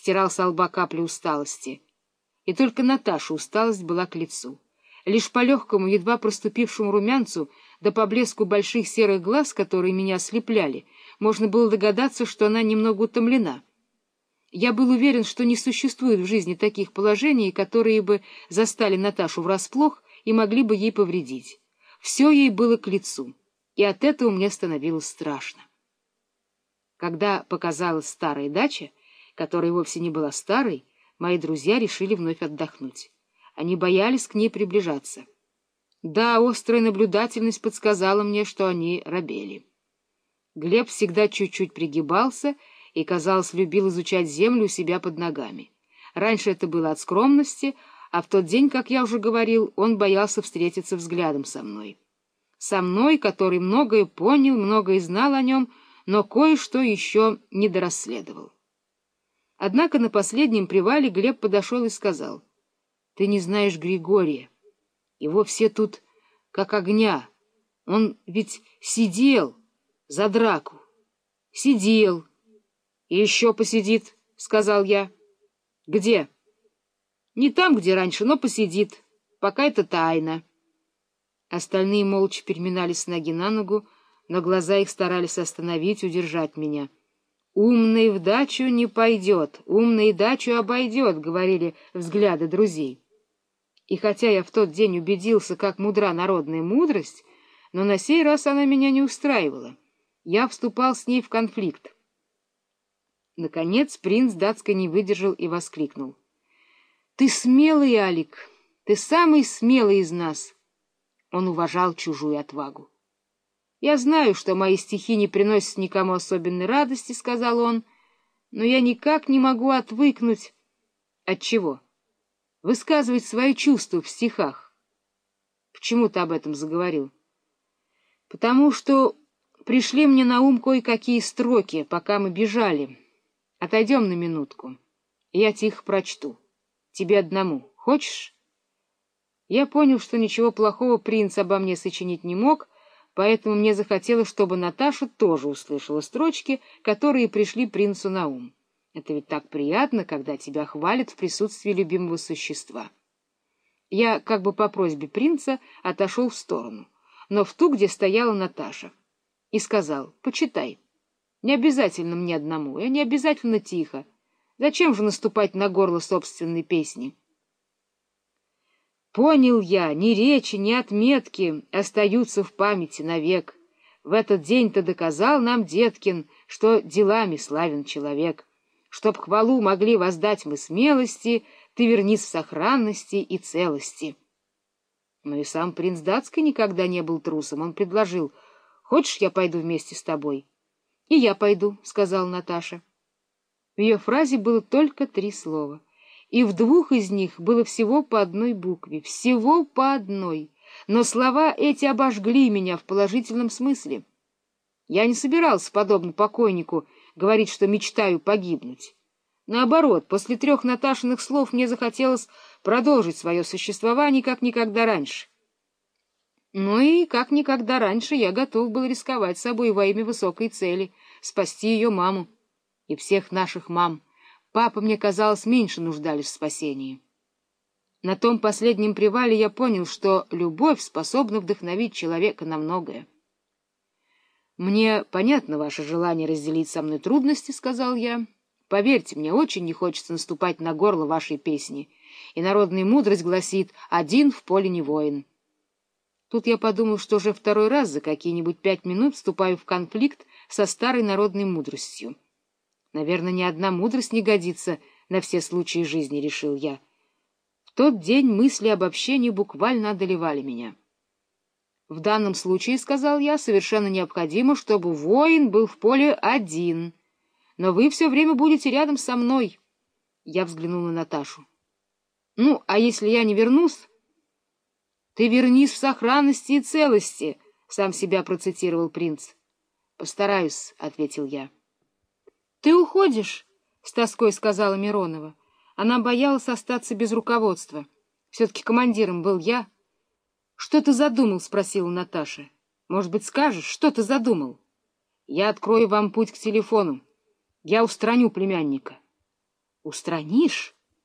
стирал с лба капли усталости. И только Наташа усталость была к лицу. Лишь по легкому, едва проступившему румянцу, да по блеску больших серых глаз, которые меня ослепляли, можно было догадаться, что она немного утомлена. Я был уверен, что не существует в жизни таких положений, которые бы застали Наташу врасплох и могли бы ей повредить. Все ей было к лицу, и от этого мне становилось страшно. Когда показалась старая дача, которая вовсе не была старой, мои друзья решили вновь отдохнуть. Они боялись к ней приближаться. Да, острая наблюдательность подсказала мне, что они робели. Глеб всегда чуть-чуть пригибался и, казалось, любил изучать землю у себя под ногами. Раньше это было от скромности, а в тот день, как я уже говорил, он боялся встретиться взглядом со мной. Со мной, который многое понял, многое знал о нем, но кое-что еще не дорасследовал. Однако на последнем привале Глеб подошел и сказал, — Ты не знаешь Григория. Его все тут как огня. Он ведь сидел за драку. Сидел. И еще посидит, — сказал я. — Где? — Не там, где раньше, но посидит. Пока это тайна. Остальные молча переминались с ноги на ногу, но глаза их старались остановить, удержать меня. «Умный в дачу не пойдет, умный дачу обойдет», — говорили взгляды друзей. И хотя я в тот день убедился, как мудра народная мудрость, но на сей раз она меня не устраивала. Я вступал с ней в конфликт. Наконец принц датской не выдержал и воскликнул. — Ты смелый, Алик, ты самый смелый из нас! Он уважал чужую отвагу. Я знаю, что мои стихи не приносят никому особенной радости, — сказал он, — но я никак не могу отвыкнуть. От чего? Высказывать свои чувства в стихах. Почему ты об этом заговорил? Потому что пришли мне на ум кое-какие строки, пока мы бежали. Отойдем на минутку, я тихо прочту. Тебе одному. Хочешь? Я понял, что ничего плохого принц обо мне сочинить не мог, поэтому мне захотелось, чтобы Наташа тоже услышала строчки, которые пришли принцу на ум. Это ведь так приятно, когда тебя хвалят в присутствии любимого существа. Я, как бы по просьбе принца, отошел в сторону, но в ту, где стояла Наташа, и сказал, почитай. Не обязательно мне одному, и не обязательно тихо. Зачем же наступать на горло собственной песни? Понял я, ни речи, ни отметки остаются в памяти навек. В этот день ты доказал нам, Деткин, что делами славен человек. Чтоб хвалу могли воздать мы смелости, ты вернись в сохранности и целости. Но и сам принц датский никогда не был трусом. Он предложил, хочешь, я пойду вместе с тобой? — И я пойду, — сказала Наташа. В ее фразе было только три слова — и в двух из них было всего по одной букве, всего по одной, но слова эти обожгли меня в положительном смысле. Я не собирался, подобно покойнику, говорить, что мечтаю погибнуть. Наоборот, после трех Наташиных слов мне захотелось продолжить свое существование, как никогда раньше. Ну и, как никогда раньше, я готов был рисковать собой во имя высокой цели — спасти ее маму и всех наших мам — Папа, мне казалось, меньше нуждались в спасении. На том последнем привале я понял, что любовь способна вдохновить человека на многое. «Мне понятно ваше желание разделить со мной трудности», — сказал я. «Поверьте, мне очень не хочется наступать на горло вашей песни, и народная мудрость гласит «один в поле не воин». Тут я подумал, что уже второй раз за какие-нибудь пять минут вступаю в конфликт со старой народной мудростью. Наверное, ни одна мудрость не годится на все случаи жизни, — решил я. В тот день мысли об общении буквально одолевали меня. В данном случае, — сказал я, — совершенно необходимо, чтобы воин был в поле один. Но вы все время будете рядом со мной. Я взглянул на Наташу. — Ну, а если я не вернусь? — Ты вернись в сохранности и целости, — сам себя процитировал принц. — Постараюсь, — ответил я. — Ты уходишь? — с тоской сказала Миронова. Она боялась остаться без руководства. Все-таки командиром был я. — Что ты задумал? — спросила Наташа. — Может быть, скажешь, что ты задумал? — Я открою вам путь к телефону. Я устраню племянника. Устранишь?